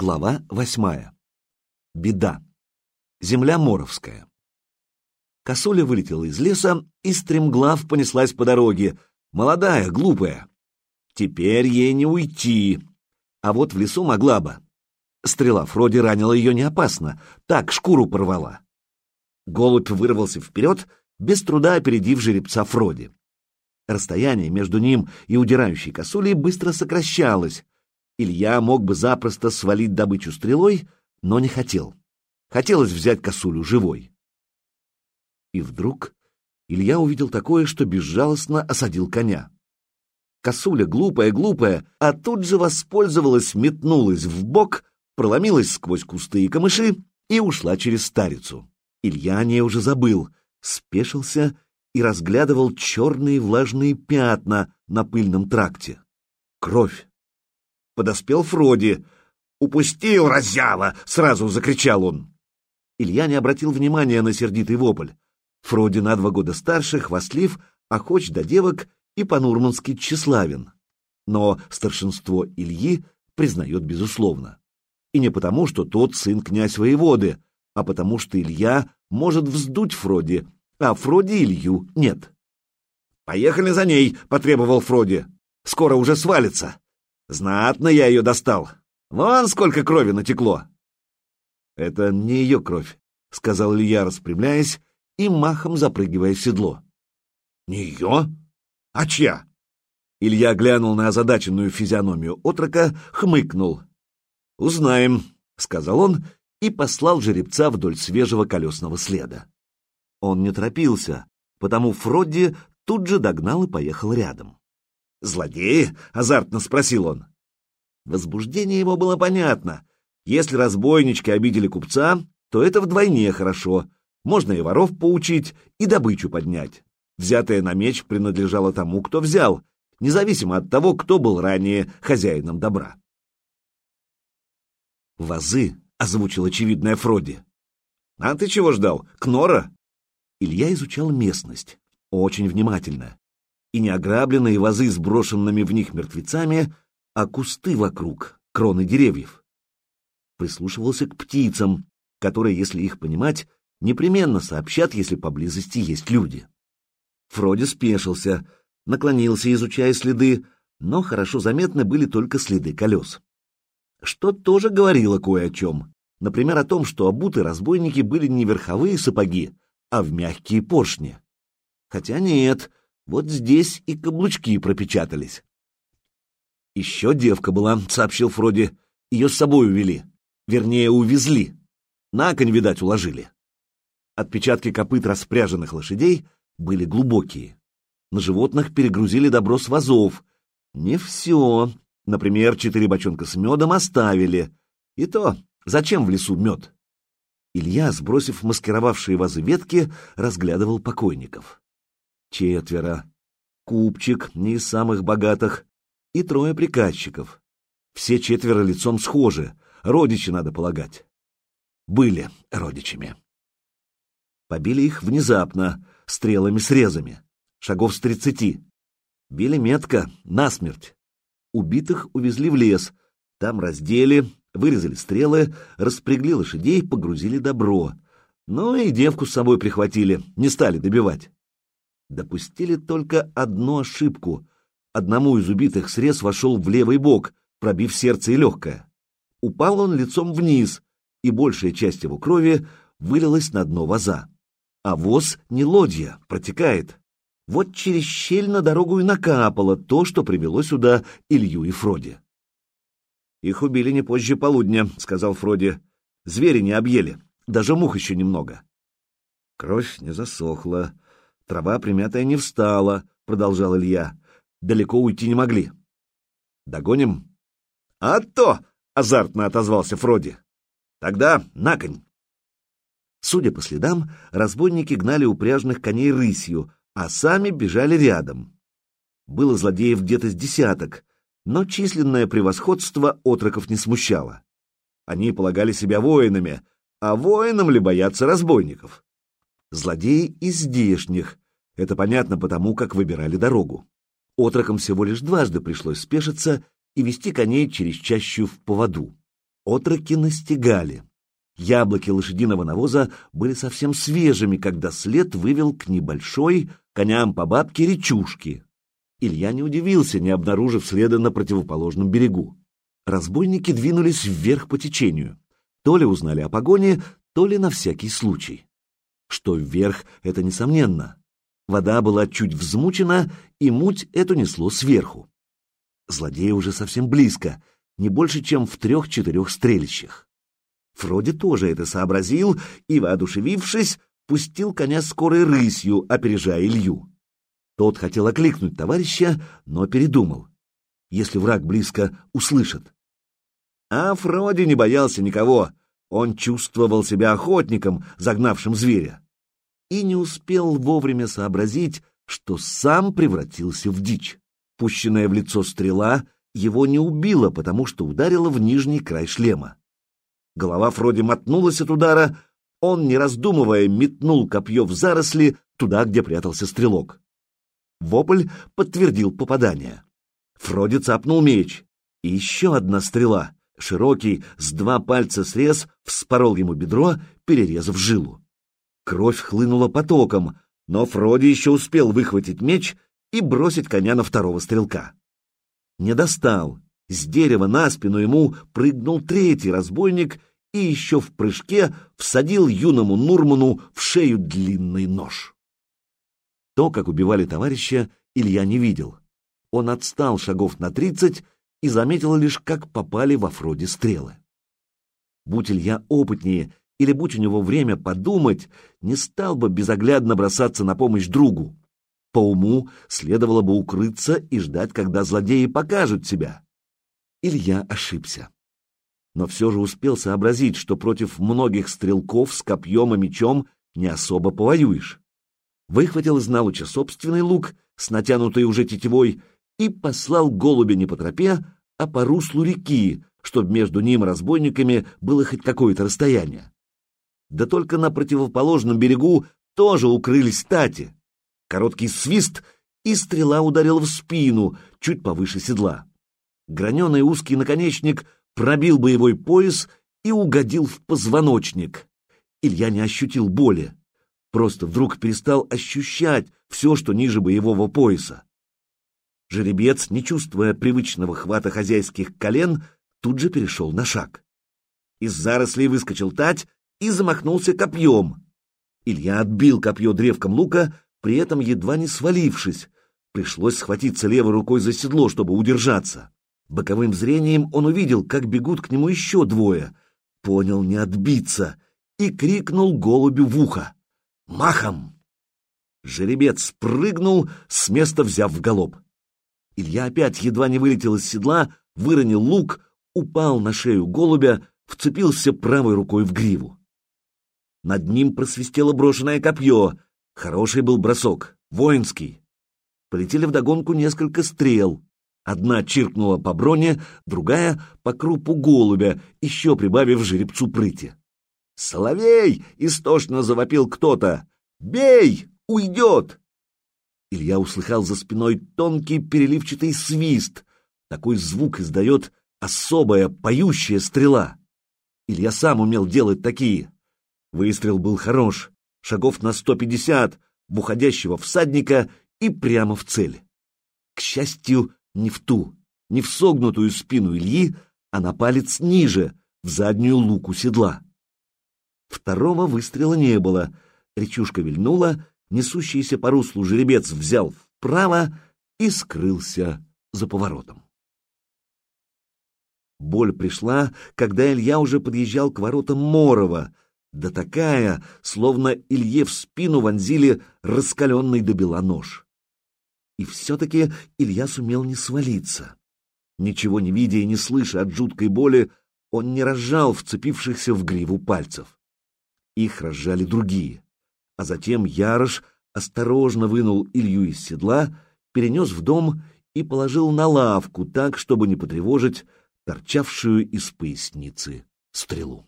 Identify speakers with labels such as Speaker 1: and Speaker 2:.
Speaker 1: Глава восьмая. Беда. Земля Моровская. Косуля вылетела из леса и стремглав понеслась по дороге. Молодая, глупая. Теперь ей не уйти. А вот в лесу могла бы. Стрела Фроди ранила ее не опасно, так шкуру порвала. Голубь вырвался вперед, без труда опередив жеребца Фроди. Расстояние между ним и удирающей косулей быстро сокращалось. Илья мог бы запросто свалить добычу стрелой, но не хотел. Хотелось взять косулю живой. И вдруг Илья увидел такое, что безжалостно осадил коня. Косуля, глупая, глупая, а тут же воспользовалась, метнулась в бок, проломилась сквозь кусты и камыши и ушла через старицу. Илья о ней уже забыл, спешился и разглядывал черные влажные пятна на пыльном тракте. Кровь. Подоспел Фроди. «Упустил, разява!» — сразу закричал он. Илья не обратил внимания на сердитый вопль. Фроди на два года старше, хвастлив, охоч до девок и по-нурмански тщеславен. Но старшинство Ильи признает безусловно. И не потому, что тот сын князь воеводы, а потому что Илья может вздуть Фроди, а Фроди Илью нет. «Поехали за ней!» — потребовал Фроди. «Скоро уже свалится!» Знатно я ее достал. Вон сколько крови натекло. Это не ее кровь, сказал Илья, распрямляясь и махом запрыгивая в седло. Не ее? А чья? Илья глянул на озадаченную физиономию отрока, хмыкнул. «Узнаем», — сказал он и послал жеребца вдоль свежего колесного следа. Он не торопился, потому Фродди тут же догнал и поехал рядом. «Злодеи?» — азартно спросил он. Возбуждение его было понятно. Если разбойнички обидели купца, то это вдвойне хорошо. Можно и воров поучить, и добычу поднять. Взятое на меч принадлежало тому, кто взял, независимо от того, кто был ранее хозяином добра. «Вазы», — озвучил очевидная Фроди. «А ты чего ждал? Кнора?» Илья изучал местность. Очень внимательно и не ограбленные вазы с брошенными в них мертвецами, а кусты вокруг, кроны деревьев. Прислушивался к птицам, которые, если их понимать, непременно сообщат, если поблизости есть люди. Фроди спешился, наклонился, изучая следы, но хорошо заметны были только следы колес. Что тоже говорило кое о чем. Например, о том, что обуты разбойники были не верховые сапоги, а в мягкие поршни. Хотя нет, вот здесь и каблучки пропечатались. «Еще девка была», — сообщил Фроди. «Ее с собой увели. Вернее, увезли. На конь, видать, уложили». Отпечатки копыт распряженных лошадей были глубокие. На животных перегрузили добро с вазов. Не все. Например, четыре бочонка с медом оставили. И то, зачем в лесу мед? Илья, сбросив маскировавшие вазы ветки, разглядывал покойников. Четверо. Купчик, не из самых богатых, и трое приказчиков. Все четверо лицом схожи, родичи, надо полагать. Были родичами. Побили их внезапно, стрелами-срезами, шагов с тридцати. Били метко, насмерть. Убитых увезли в лес, там раздели, вырезали стрелы, распрягли лошадей, погрузили добро. Ну и девку с собой прихватили, не стали добивать допустили только одну ошибку. Одному из убитых срез вошел в левый бок, пробив сердце и легкое. Упал он лицом вниз, и большая часть его крови вылилась на дно ваза. А воз не лодья, протекает. Вот через щель на дорогу и накапало то, что привело сюда Илью и Фроди. «Их убили не позже полудня», — сказал Фроди. «Звери не объели, даже мух еще немного». Кровь не засохла, Трава примятая не встала, продолжал Илья. Далеко уйти не могли. Догоним? А то! азартно отозвался Фроди. Тогда на конь. Судя по следам, разбойники гнали упряжных коней рысью, а сами бежали рядом. Было злодеев где-то с десяток, но численное превосходство отроков не смущало. Они полагали себя воинами, а воинам ли бояться разбойников? Злодеи из здешних. Это понятно потому, как выбирали дорогу. Отрокам всего лишь дважды пришлось спешиться и вести коней через чащу в поводу. Отроки настигали. Яблоки лошадиного навоза были совсем свежими, когда след вывел к небольшой, коням по бабке, речушке. Илья не удивился, не обнаружив следа на противоположном берегу. Разбойники двинулись вверх по течению. То ли узнали о погоне, то ли на всякий случай. Что вверх, это несомненно. Вода была чуть взмучена, и муть эту несло сверху. Злодеи уже совсем близко, не больше, чем в трех-четырех стрелищах. Фроди тоже это сообразил и, воодушевившись, пустил коня скорой рысью, опережая Илью. Тот хотел окликнуть товарища, но передумал. Если враг близко, услышит. А Фроди не боялся никого. Он чувствовал себя охотником, загнавшим зверя. И не успел вовремя сообразить, что сам превратился в дичь. Пущенная в лицо стрела его не убила, потому что ударила в нижний край шлема. Голова Фроди мотнулась от удара, он, не раздумывая, метнул копье в заросли туда, где прятался стрелок. Вопль подтвердил попадание. Фроди цапнул меч, и еще одна стрела, широкий, с два пальца срез, вспорол ему бедро, перерезав жилу. Кровь хлынула потоком, но Фроди еще успел выхватить меч и бросить коня на второго стрелка. Не достал. С дерева на спину ему прыгнул третий разбойник и еще в прыжке всадил юному Нурману в шею длинный нож. То, как убивали товарища, Илья не видел. Он отстал шагов на тридцать и заметил лишь, как попали во Фроде стрелы. Будь Илья опытнее, или будь у него время подумать, не стал бы безоглядно бросаться на помощь другу. По уму следовало бы укрыться и ждать, когда злодеи покажут себя. Илья ошибся но все же успел сообразить, что против многих стрелков с копьем и мечом не особо повоюешь. Выхватил из налуча собственный лук с натянутой уже тетивой и послал голубя не по тропе, а по руслу реки, чтобы между ним и разбойниками было хоть какое-то расстояние. Да только на противоположном берегу тоже укрылись стати. Короткий свист, и стрела ударила в спину, чуть повыше седла. Граненый узкий наконечник пробил боевой пояс и угодил в позвоночник. Илья не ощутил боли, просто вдруг перестал ощущать все, что ниже боевого пояса. Жеребец, не чувствуя привычного хвата хозяйских колен, тут же перешел на шаг. Из зарослей выскочил тать и замахнулся копьем. Илья отбил копье древком лука, при этом едва не свалившись. Пришлось схватиться левой рукой за седло, чтобы удержаться. Боковым зрением он увидел, как бегут к нему еще двое. Понял не отбиться и крикнул голубю в ухо. «Махом!» Жеребец спрыгнул, с места взяв в галоп. Илья опять едва не вылетел из седла, выронил лук, упал на шею голубя, вцепился правой рукой в гриву. Над ним просвистело брошенное копье. Хороший был бросок, воинский. Полетели вдогонку несколько стрел. Одна чиркнула по броне, другая — по крупу голубя, еще прибавив жеребцу прыти. «Соловей!» — истошно завопил кто-то. «Бей! Уйдет!» Илья услыхал за спиной тонкий переливчатый свист. Такой звук издает особая поющая стрела. Илья сам умел делать такие. Выстрел был хорош, шагов на сто пятьдесят, в уходящего всадника и прямо в цель. К счастью, не в ту, не в согнутую спину Ильи, а на палец ниже, в заднюю луку седла. Второго выстрела не было. Речушка вильнула, несущийся по руслу жеребец взял вправо и скрылся за поворотом. Боль пришла, когда Илья уже подъезжал к воротам Морова, да такая, словно Илье в спину вонзили раскаленный до бела нож. И все-таки Илья сумел не свалиться. Ничего не видя и не слыша от жуткой боли, он не разжал вцепившихся в гриву пальцев. Их разжали другие. А затем Ярош осторожно вынул Илью из седла, перенес в дом и положил на лавку так, чтобы не потревожить торчавшую из поясницы стрелу.